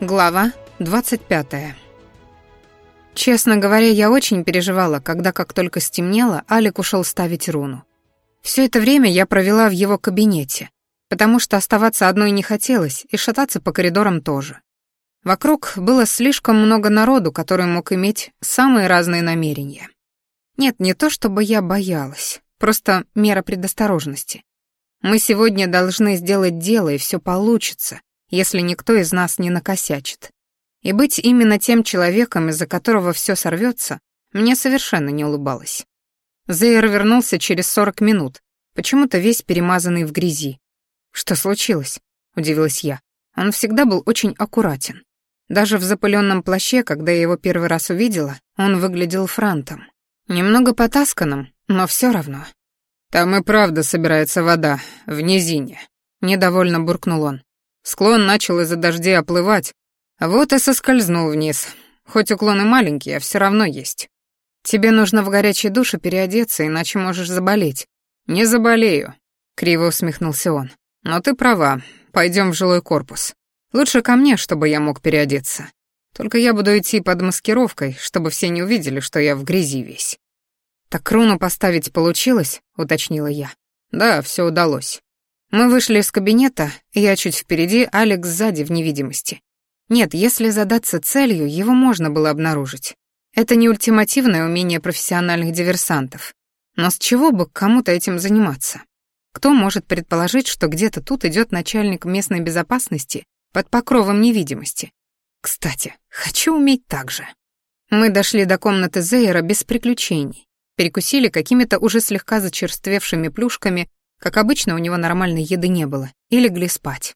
Глава 25. Честно говоря, я очень переживала, когда, как только стемнело, Алик ушел ставить руну. Все это время я провела в его кабинете, потому что оставаться одной не хотелось, и шататься по коридорам тоже. Вокруг было слишком много народу, который мог иметь самые разные намерения. Нет, не то чтобы я боялась, просто мера предосторожности. Мы сегодня должны сделать дело, и все получится, если никто из нас не накосячит. И быть именно тем человеком, из-за которого все сорвется, мне совершенно не улыбалось. Зейр вернулся через сорок минут, почему-то весь перемазанный в грязи. «Что случилось?» — удивилась я. Он всегда был очень аккуратен. Даже в запыленном плаще, когда я его первый раз увидела, он выглядел франтом. Немного потасканным, но все равно. «Там и правда собирается вода, в низине», — недовольно буркнул он. Склон начал из-за дождей оплывать, а вот и соскользнул вниз. Хоть уклон и маленький, а все равно есть. Тебе нужно в горячей душе переодеться, иначе можешь заболеть. Не заболею, криво усмехнулся он. Но ты права, пойдем в жилой корпус. Лучше ко мне, чтобы я мог переодеться. Только я буду идти под маскировкой, чтобы все не увидели, что я в грязи весь. Так руну поставить получилось, уточнила я. Да, все удалось. Мы вышли из кабинета, я чуть впереди, Алекс сзади в невидимости. Нет, если задаться целью, его можно было обнаружить. Это не ультимативное умение профессиональных диверсантов. Но с чего бы кому-то этим заниматься? Кто может предположить, что где-то тут идет начальник местной безопасности под покровом невидимости? Кстати, хочу уметь так же. Мы дошли до комнаты Зейра без приключений, перекусили какими-то уже слегка зачерствевшими плюшками как обычно, у него нормальной еды не было, и легли спать.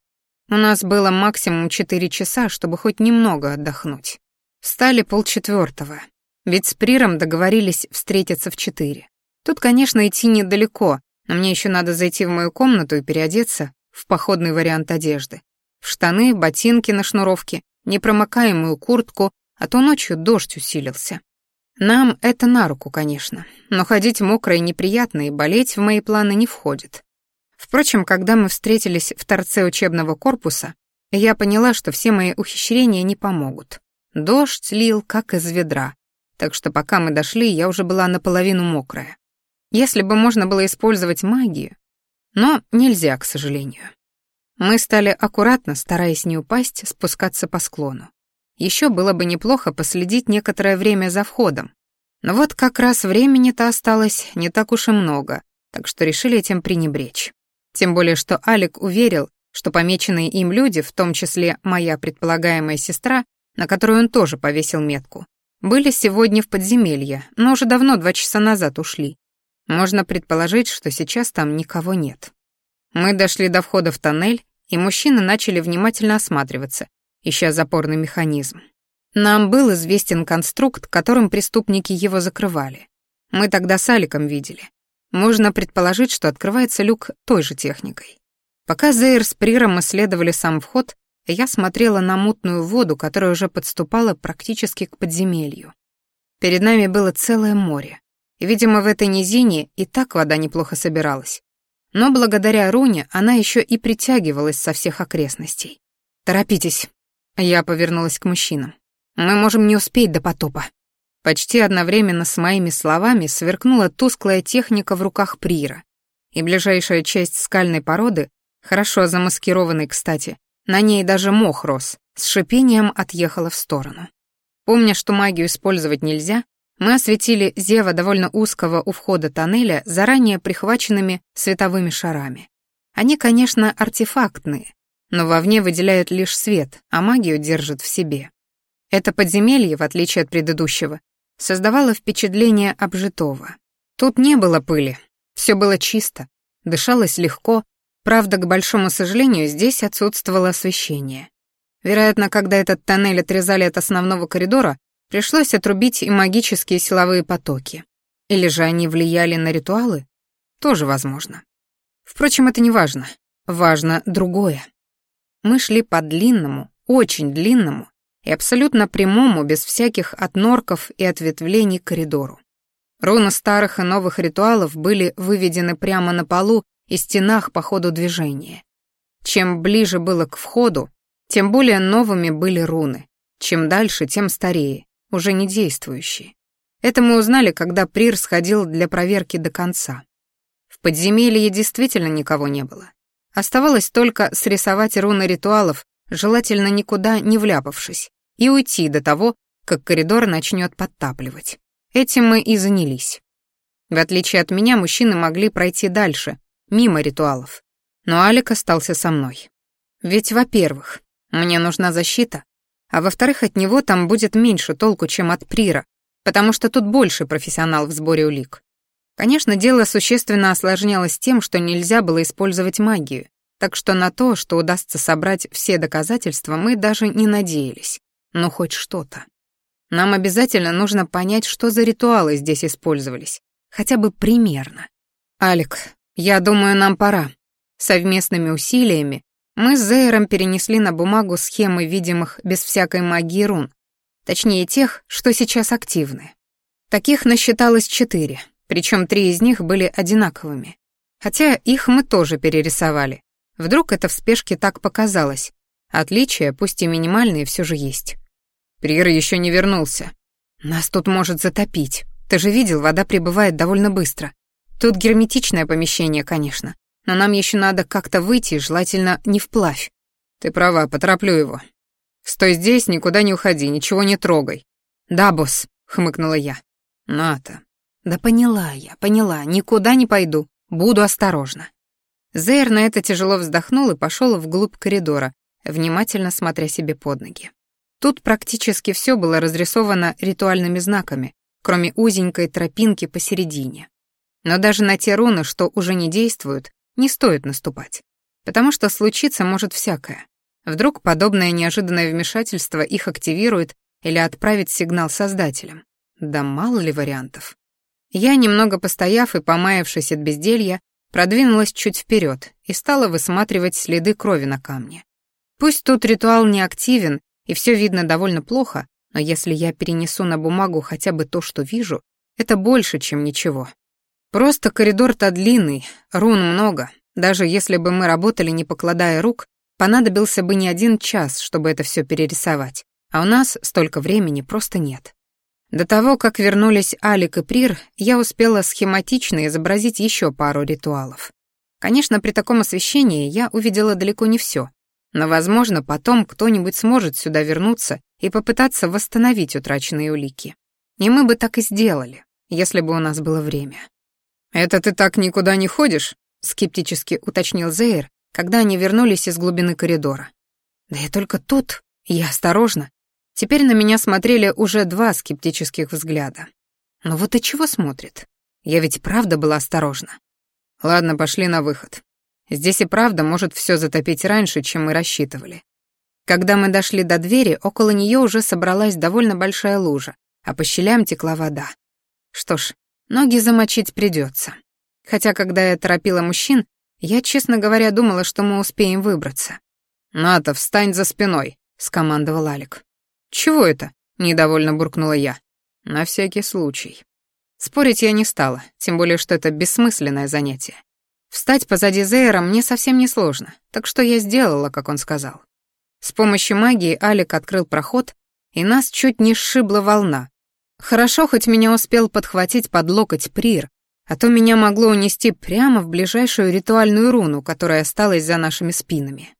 У нас было максимум четыре часа, чтобы хоть немного отдохнуть. Встали полчетвертого, ведь с Приром договорились встретиться в четыре. Тут, конечно, идти недалеко, но мне еще надо зайти в мою комнату и переодеться в походный вариант одежды. В штаны, ботинки на шнуровке, непромокаемую куртку, а то ночью дождь усилился. Нам это на руку, конечно, но ходить мокрой неприятно и болеть в мои планы не входит. Впрочем, когда мы встретились в торце учебного корпуса, я поняла, что все мои ухищрения не помогут. Дождь лил, как из ведра, так что пока мы дошли, я уже была наполовину мокрая. Если бы можно было использовать магию, но нельзя, к сожалению. Мы стали аккуратно, стараясь не упасть, спускаться по склону. Еще было бы неплохо последить некоторое время за входом. Но вот как раз времени-то осталось не так уж и много, так что решили этим пренебречь. Тем более, что Алик уверил, что помеченные им люди, в том числе моя предполагаемая сестра, на которую он тоже повесил метку, были сегодня в подземелье, но уже давно два часа назад ушли. Можно предположить, что сейчас там никого нет. Мы дошли до входа в тоннель, и мужчины начали внимательно осматриваться, ища запорный механизм. Нам был известен конструкт, которым преступники его закрывали. Мы тогда с Аликом видели. Можно предположить, что открывается люк той же техникой. Пока Зейр с Приром исследовали сам вход, я смотрела на мутную воду, которая уже подступала практически к подземелью. Перед нами было целое море. Видимо, в этой низине и так вода неплохо собиралась. Но благодаря руне она еще и притягивалась со всех окрестностей. «Торопитесь», я повернулась к мужчинам. «Мы можем не успеть до потопа». Почти одновременно с моими словами сверкнула тусклая техника в руках Прира, и ближайшая часть скальной породы, хорошо замаскированной, кстати, на ней даже мох рос, с шипением отъехала в сторону. Помня, что магию использовать нельзя, мы осветили зева довольно узкого у входа тоннеля заранее прихваченными световыми шарами. Они, конечно, артефактные, но вовне выделяют лишь свет, а магию держат в себе. Это подземелье, в отличие от предыдущего, создавало впечатление обжитого. Тут не было пыли, все было чисто, дышалось легко, правда, к большому сожалению, здесь отсутствовало освещение. Вероятно, когда этот тоннель отрезали от основного коридора, пришлось отрубить и магические силовые потоки. Или же они влияли на ритуалы? Тоже возможно. Впрочем, это не важно. Важно другое. Мы шли по длинному, очень длинному и абсолютно прямому, без всяких отнорков и ответвлений коридору. Руны старых и новых ритуалов были выведены прямо на полу и стенах по ходу движения. Чем ближе было к входу, Тем более новыми были руны. Чем дальше, тем старее, уже не действующие. Это мы узнали, когда Прир сходил для проверки до конца. В подземелье действительно никого не было. Оставалось только срисовать руны ритуалов, желательно никуда не вляпавшись, и уйти до того, как коридор начнет подтапливать. Этим мы и занялись. В отличие от меня, мужчины могли пройти дальше, мимо ритуалов. Но Алик остался со мной. Ведь, во-первых, мне нужна защита, а во-вторых, от него там будет меньше толку, чем от Прира, потому что тут больше профессионал в сборе улик. Конечно, дело существенно осложнялось тем, что нельзя было использовать магию, так что на то, что удастся собрать все доказательства, мы даже не надеялись. Но хоть что-то. Нам обязательно нужно понять, что за ритуалы здесь использовались, хотя бы примерно. «Алик, я думаю, нам пора». Совместными усилиями мы с Зейром перенесли на бумагу схемы видимых без всякой магии рун, точнее тех, что сейчас активны. Таких насчиталось четыре, причем три из них были одинаковыми. Хотя их мы тоже перерисовали. Вдруг это в спешке так показалось. Отличия, пусть и минимальные, все же есть. Прир еще не вернулся. Нас тут может затопить. Ты же видел, вода прибывает довольно быстро. Тут герметичное помещение, конечно. Но нам еще надо как-то выйти, желательно не вплавь. Ты права, потороплю его. Стой здесь, никуда не уходи, ничего не трогай. Да, босс, хмыкнула я. Ната. Да поняла я, поняла, никуда не пойду. Буду осторожна. Зейр на это тяжело вздохнул и пошел вглубь коридора, внимательно смотря себе под ноги. Тут практически все было разрисовано ритуальными знаками, кроме узенькой тропинки посередине. Но даже на те руны, что уже не действуют, не стоит наступать, потому что случиться может всякое. Вдруг подобное неожиданное вмешательство их активирует или отправит сигнал создателям. Да мало ли вариантов. Я, немного постояв и помаявшись от безделья, продвинулась чуть вперед и стала высматривать следы крови на камне. Пусть тут ритуал не активен и все видно довольно плохо, но если я перенесу на бумагу хотя бы то, что вижу, это больше, чем ничего. Просто коридор-то длинный, рун много. Даже если бы мы работали, не покладая рук, понадобился бы не один час, чтобы это все перерисовать. А у нас столько времени просто нет. До того, как вернулись Алик и Прир, я успела схематично изобразить еще пару ритуалов. Конечно, при таком освещении я увидела далеко не все, но, возможно, потом кто-нибудь сможет сюда вернуться и попытаться восстановить утраченные улики. И мы бы так и сделали, если бы у нас было время. «Это ты так никуда не ходишь?» — скептически уточнил Зейр, когда они вернулись из глубины коридора. «Да я только тут, я осторожно». Теперь на меня смотрели уже два скептических взгляда. Но вот и чего смотрит? Я ведь правда была осторожна. Ладно, пошли на выход. Здесь и правда может все затопить раньше, чем мы рассчитывали. Когда мы дошли до двери, около нее уже собралась довольно большая лужа, а по щелям текла вода. Что ж, Ноги замочить придется. Хотя, когда я торопила мужчин, я, честно говоря, думала, что мы успеем выбраться. «Ната, встань за спиной», — скомандовал Алик. «Чего это?» — недовольно буркнула я. «На всякий случай». Спорить я не стала, тем более, что это бессмысленное занятие. Встать позади Зейра мне совсем не сложно, так что я сделала, как он сказал. С помощью магии Алик открыл проход, и нас чуть не сшибла волна, Хорошо, хоть меня успел подхватить под локоть Прир, а то меня могло унести прямо в ближайшую ритуальную руну, которая осталась за нашими спинами.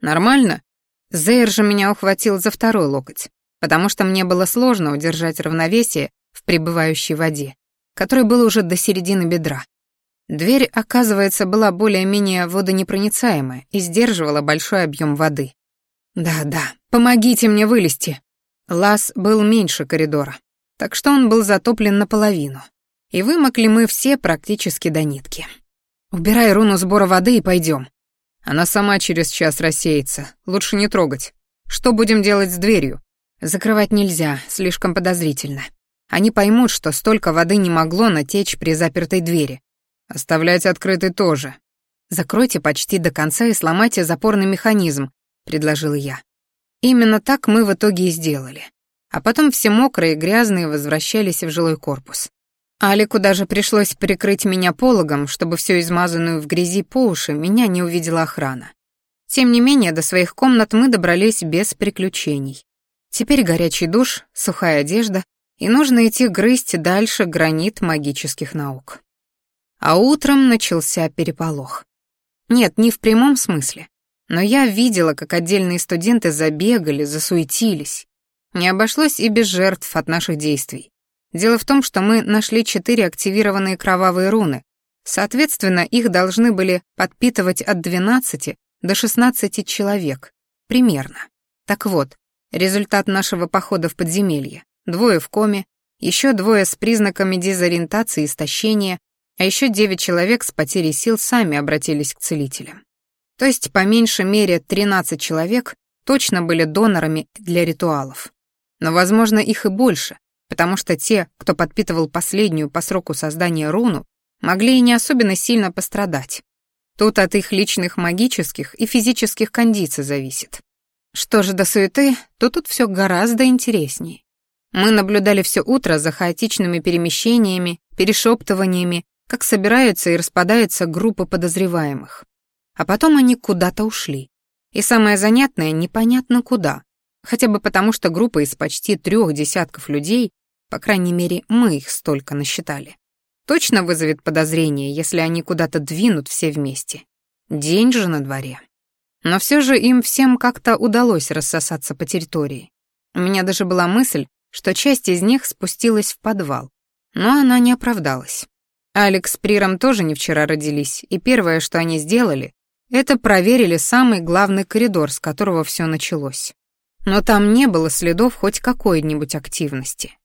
Нормально? Зейр же меня ухватил за второй локоть, потому что мне было сложно удержать равновесие в пребывающей воде, которой было уже до середины бедра. Дверь, оказывается, была более-менее водонепроницаемая и сдерживала большой объем воды. «Да-да, помогите мне вылезти!» Лаз был меньше коридора, так что он был затоплен наполовину. И вымокли мы все практически до нитки. «Убирай руну сбора воды и пойдем. Она сама через час рассеется, лучше не трогать. Что будем делать с дверью? Закрывать нельзя, слишком подозрительно. Они поймут, что столько воды не могло натечь при запертой двери. Оставлять открытой тоже. Закройте почти до конца и сломайте запорный механизм, предложил я. Именно так мы в итоге и сделали а потом все мокрые и грязные возвращались в жилой корпус. Алику даже пришлось прикрыть меня пологом, чтобы всю измазанную в грязи по уши меня не увидела охрана. Тем не менее, до своих комнат мы добрались без приключений. Теперь горячий душ, сухая одежда, и нужно идти грызть дальше гранит магических наук. А утром начался переполох. Нет, не в прямом смысле. Но я видела, как отдельные студенты забегали, засуетились. Не обошлось и без жертв от наших действий. Дело в том, что мы нашли четыре активированные кровавые руны. Соответственно, их должны были подпитывать от 12 до 16 человек. Примерно. Так вот, результат нашего похода в подземелье. Двое в коме, еще двое с признаками дезориентации и истощения, а еще девять человек с потерей сил сами обратились к целителям. То есть, по меньшей мере, 13 человек точно были донорами для ритуалов. Но, возможно, их и больше, потому что те, кто подпитывал последнюю по сроку создания руну, могли и не особенно сильно пострадать. Тут от их личных магических и физических кондиций зависит. Что же до суеты, то тут все гораздо интереснее. Мы наблюдали все утро за хаотичными перемещениями, перешептываниями, как собираются и распадаются группы подозреваемых. А потом они куда-то ушли. И самое занятное, непонятно куда. Хотя бы потому, что группа из почти трех десятков людей, по крайней мере, мы их столько насчитали, точно вызовет подозрение, если они куда-то двинут все вместе. День же на дворе. Но все же им всем как-то удалось рассосаться по территории. У меня даже была мысль, что часть из них спустилась в подвал. Но она не оправдалась. Алекс с Приром тоже не вчера родились, и первое, что они сделали, это проверили самый главный коридор, с которого все началось. Но там не было следов хоть какой-нибудь активности.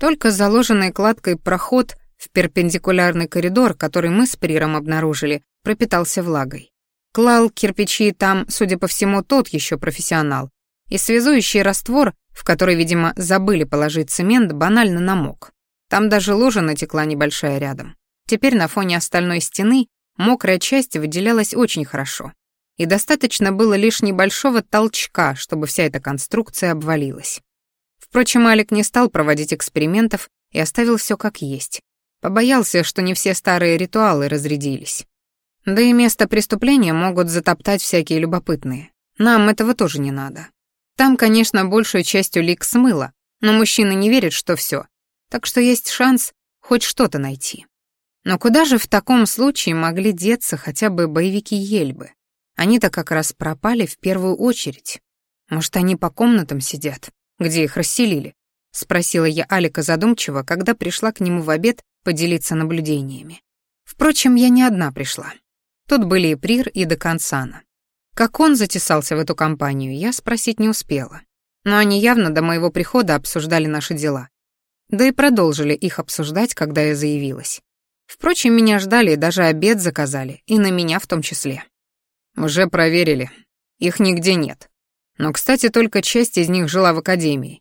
Только заложенный кладкой проход в перпендикулярный коридор, который мы с Приром обнаружили, пропитался влагой. Клал кирпичи там, судя по всему, тот еще профессионал, и связующий раствор, в который, видимо, забыли положить цемент, банально намок. Там даже ложа натекла небольшая рядом. Теперь на фоне остальной стены мокрая часть выделялась очень хорошо. И достаточно было лишь небольшого толчка, чтобы вся эта конструкция обвалилась. Впрочем, Алик не стал проводить экспериментов и оставил все как есть. Побоялся, что не все старые ритуалы разрядились. Да и место преступления могут затоптать всякие любопытные. Нам этого тоже не надо. Там, конечно, большую часть улик смыло, но мужчины не верят, что все. Так что есть шанс хоть что-то найти. Но куда же в таком случае могли деться хотя бы боевики Ельбы? Они-то как раз пропали в первую очередь. Может, они по комнатам сидят, где их расселили? Спросила я Алика задумчиво, когда пришла к нему в обед поделиться наблюдениями. Впрочем, я не одна пришла. Тут были и Прир, и Декансана. Как он затесался в эту компанию, я спросить не успела. Но они явно до моего прихода обсуждали наши дела. Да и продолжили их обсуждать, когда я заявилась. Впрочем, меня ждали и даже обед заказали, и на меня в том числе. Уже проверили. Их нигде нет. Но, кстати, только часть из них жила в академии.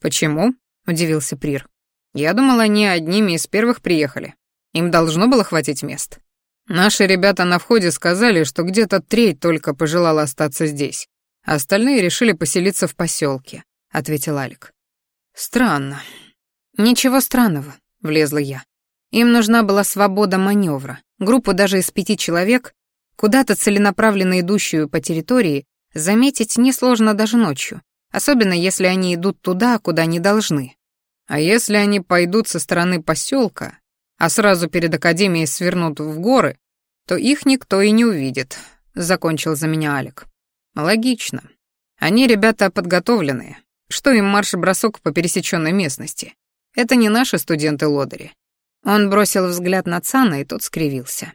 Почему? удивился Прир. Я думал, они одними из первых приехали. Им должно было хватить мест. Наши ребята на входе сказали, что где-то треть только пожелала остаться здесь. Остальные решили поселиться в поселке, ответил Алик. Странно. Ничего странного, влезла я. Им нужна была свобода маневра. Группу даже из пяти человек, куда-то целенаправленно идущую по территории, заметить несложно даже ночью, особенно если они идут туда, куда не должны. А если они пойдут со стороны поселка, а сразу перед академией свернут в горы, то их никто и не увидит», — закончил за меня Алик. «Логично. Они ребята подготовленные. Что им марш-бросок по пересеченной местности? Это не наши студенты-лодыри». Он бросил взгляд на Цана, и тот скривился.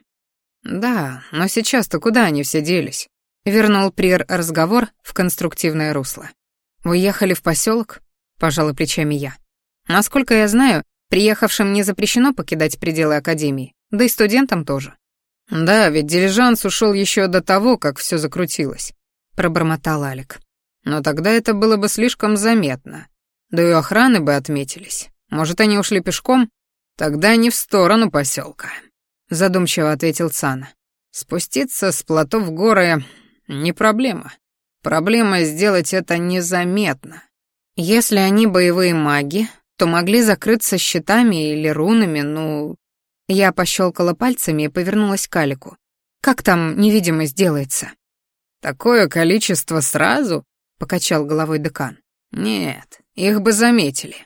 «Да, но сейчас-то куда они все делись?» Вернул Прир разговор в конструктивное русло. «Уехали в поселок? пожала плечами я. «Насколько я знаю, Приехавшим не запрещено покидать пределы Академии, да и студентам тоже. «Да, ведь дилижанс ушел еще до того, как все закрутилось», — пробормотал Алик. «Но тогда это было бы слишком заметно. Да и охраны бы отметились. Может, они ушли пешком? Тогда не в сторону поселка», — задумчиво ответил Цана. «Спуститься с плато в горы — не проблема. Проблема сделать это незаметно. Если они боевые маги, то могли закрыться щитами или рунами, ну... Я пощелкала пальцами и повернулась к Алику. «Как там невидимость делается?» «Такое количество сразу?» — покачал головой декан. «Нет, их бы заметили».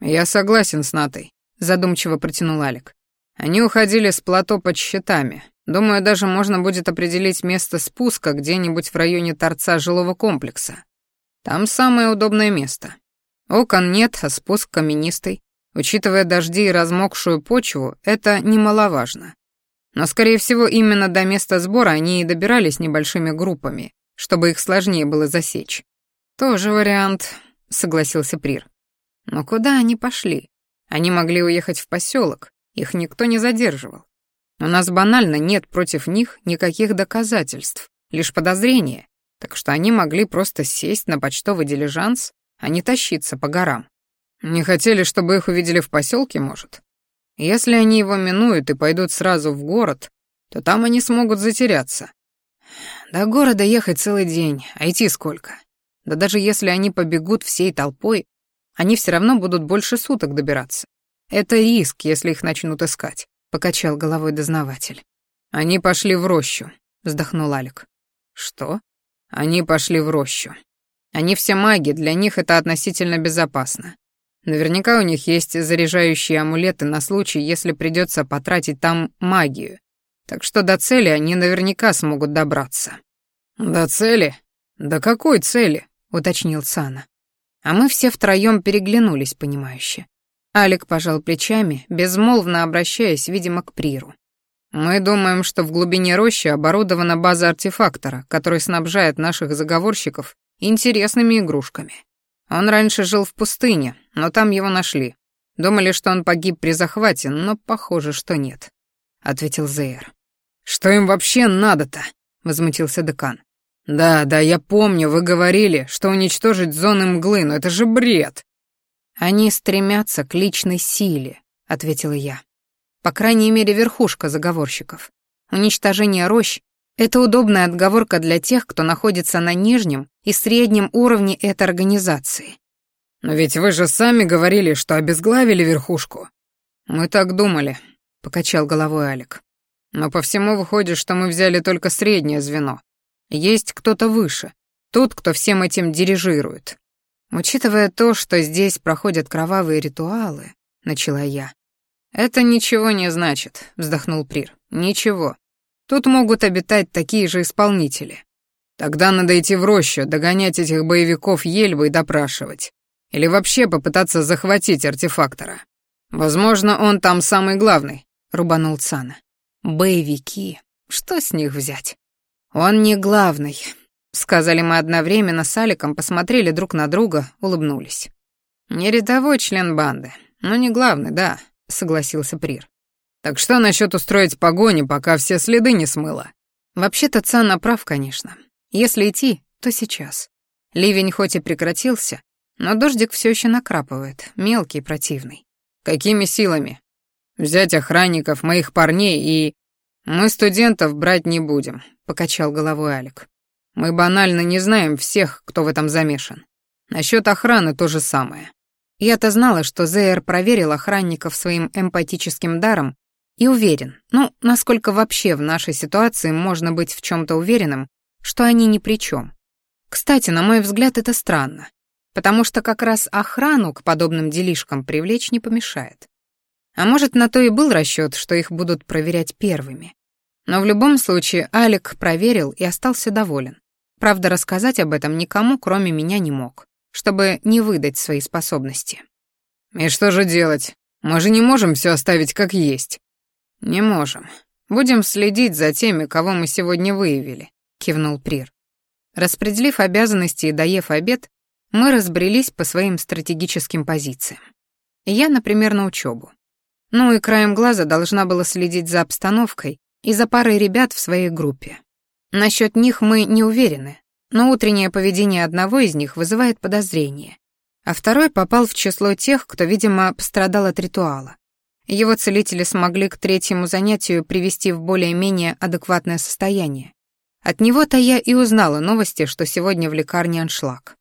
«Я согласен с Натой», — задумчиво протянул Алик. «Они уходили с плато под щитами. Думаю, даже можно будет определить место спуска где-нибудь в районе торца жилого комплекса. Там самое удобное место. Окон нет, а спуск каменистый. Учитывая дожди и размокшую почву, это немаловажно. Но, скорее всего, именно до места сбора они и добирались небольшими группами, чтобы их сложнее было засечь. «Тоже вариант», — согласился Прир. «Но куда они пошли? Они могли уехать в поселок, их никто не задерживал. У нас банально нет против них никаких доказательств, лишь подозрения, так что они могли просто сесть на почтовый дилижанс, а не тащиться по горам. Не хотели, чтобы их увидели в поселке, может? Если они его минуют и пойдут сразу в город, то там они смогут затеряться. До города ехать целый день, а идти сколько? Да даже если они побегут всей толпой, они все равно будут больше суток добираться. Это риск, если их начнут искать, покачал головой дознаватель. Они пошли в рощу, вздохнул Алик. Что? Они пошли в рощу. Они все маги, для них это относительно безопасно. Наверняка у них есть заряжающие амулеты на случай, если придется потратить там магию. Так что до цели они наверняка смогут добраться. До цели? До какой цели? уточнил Сана. А мы все втроем переглянулись, понимающе. Алик пожал плечами, безмолвно обращаясь, видимо, к Приру. Мы думаем, что в глубине рощи оборудована база артефактора, который снабжает наших заговорщиков интересными игрушками. Он раньше жил в пустыне, но там его нашли. Думали, что он погиб при захвате, но похоже, что нет», — ответил Зейр. «Что им вообще надо-то?» — возмутился декан. «Да, да, я помню, вы говорили, что уничтожить зоны мглы, но это же бред!» «Они стремятся к личной силе», — ответила я. «По крайней мере, верхушка заговорщиков. Уничтожение рощ — это удобная отговорка для тех, кто находится на нижнем и среднем уровне этой организации. «Но ведь вы же сами говорили, что обезглавили верхушку». «Мы так думали», — покачал головой Алик. «Но по всему выходит, что мы взяли только среднее звено. Есть кто-то выше, тот, кто всем этим дирижирует. Учитывая то, что здесь проходят кровавые ритуалы, начала я. Это ничего не значит, вздохнул Прир. Ничего. Тут могут обитать такие же исполнители. Тогда надо идти в рощу, догонять этих боевиков Ельбы и допрашивать. Или вообще попытаться захватить артефактора. Возможно, он там самый главный, рубанул Цана. Боевики. Что с них взять? Он не главный, сказали мы одновременно с Аликом, посмотрели друг на друга, улыбнулись. Не рядовой член банды, но не главный, да, согласился Прир. Так что насчет устроить погони, пока все следы не смыло? Вообще-то Цана прав, конечно. Если идти, то сейчас. Ливень хоть и прекратился, но дождик все еще накрапывает, мелкий и противный. Какими силами? Взять охранников, моих парней и... Мы студентов брать не будем, покачал головой Алик. Мы банально не знаем всех, кто в этом замешан. Насчет охраны то же самое. Я-то знала, что Зейр проверил охранников своим эмпатическим даром и уверен, ну, насколько вообще в нашей ситуации можно быть в чем то уверенным, что они ни при чем. Кстати, на мой взгляд, это странно потому что как раз охрану к подобным делишкам привлечь не помешает. А может, на то и был расчет, что их будут проверять первыми. Но в любом случае Алик проверил и остался доволен. Правда, рассказать об этом никому, кроме меня, не мог, чтобы не выдать свои способности. «И что же делать? Мы же не можем все оставить как есть». «Не можем. Будем следить за теми, кого мы сегодня выявили», — кивнул Прир. Распределив обязанности и доев обед, мы разбрелись по своим стратегическим позициям. Я, например, на учебу. Ну и краем глаза должна была следить за обстановкой и за парой ребят в своей группе. Насчет них мы не уверены, но утреннее поведение одного из них вызывает подозрение, а второй попал в число тех, кто, видимо, пострадал от ритуала. Его целители смогли к третьему занятию привести в более-менее адекватное состояние. От него-то я и узнала новости, что сегодня в лекарне аншлаг.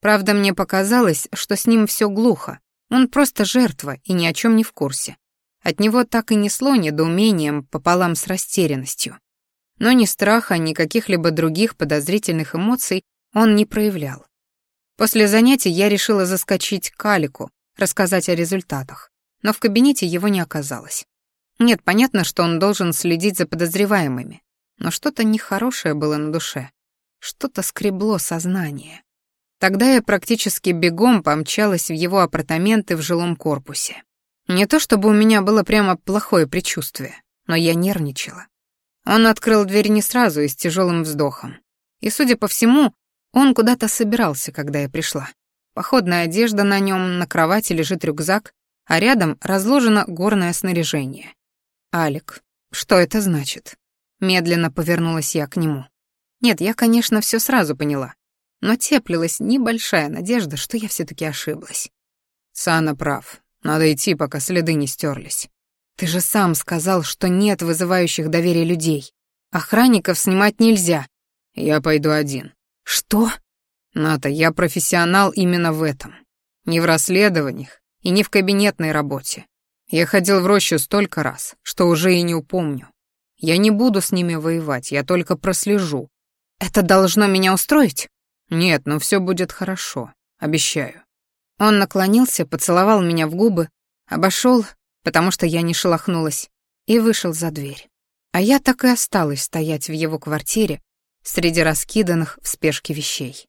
Правда, мне показалось, что с ним все глухо. Он просто жертва и ни о чем не в курсе. От него так и несло недоумением пополам с растерянностью. Но ни страха, ни каких-либо других подозрительных эмоций он не проявлял. После занятий я решила заскочить к Алику, рассказать о результатах, но в кабинете его не оказалось. Нет, понятно, что он должен следить за подозреваемыми, но что-то нехорошее было на душе, что-то скребло сознание. Тогда я практически бегом помчалась в его апартаменты в жилом корпусе. Не то чтобы у меня было прямо плохое предчувствие, но я нервничала. Он открыл дверь не сразу и с тяжелым вздохом. И, судя по всему, он куда-то собирался, когда я пришла. Походная одежда на нем, на кровати лежит рюкзак, а рядом разложено горное снаряжение. «Алик, что это значит?» Медленно повернулась я к нему. Нет, я, конечно, все сразу поняла, но теплилась небольшая надежда, что я все таки ошиблась. Сана прав. Надо идти, пока следы не стерлись. Ты же сам сказал, что нет вызывающих доверия людей. Охранников снимать нельзя. Я пойду один. Что? Ната, я профессионал именно в этом. Не в расследованиях и не в кабинетной работе. Я ходил в рощу столько раз, что уже и не упомню. Я не буду с ними воевать, я только прослежу, это должно меня устроить? Нет, но все будет хорошо, обещаю. Он наклонился, поцеловал меня в губы, обошел, потому что я не шелохнулась, и вышел за дверь. А я так и осталась стоять в его квартире среди раскиданных в спешке вещей.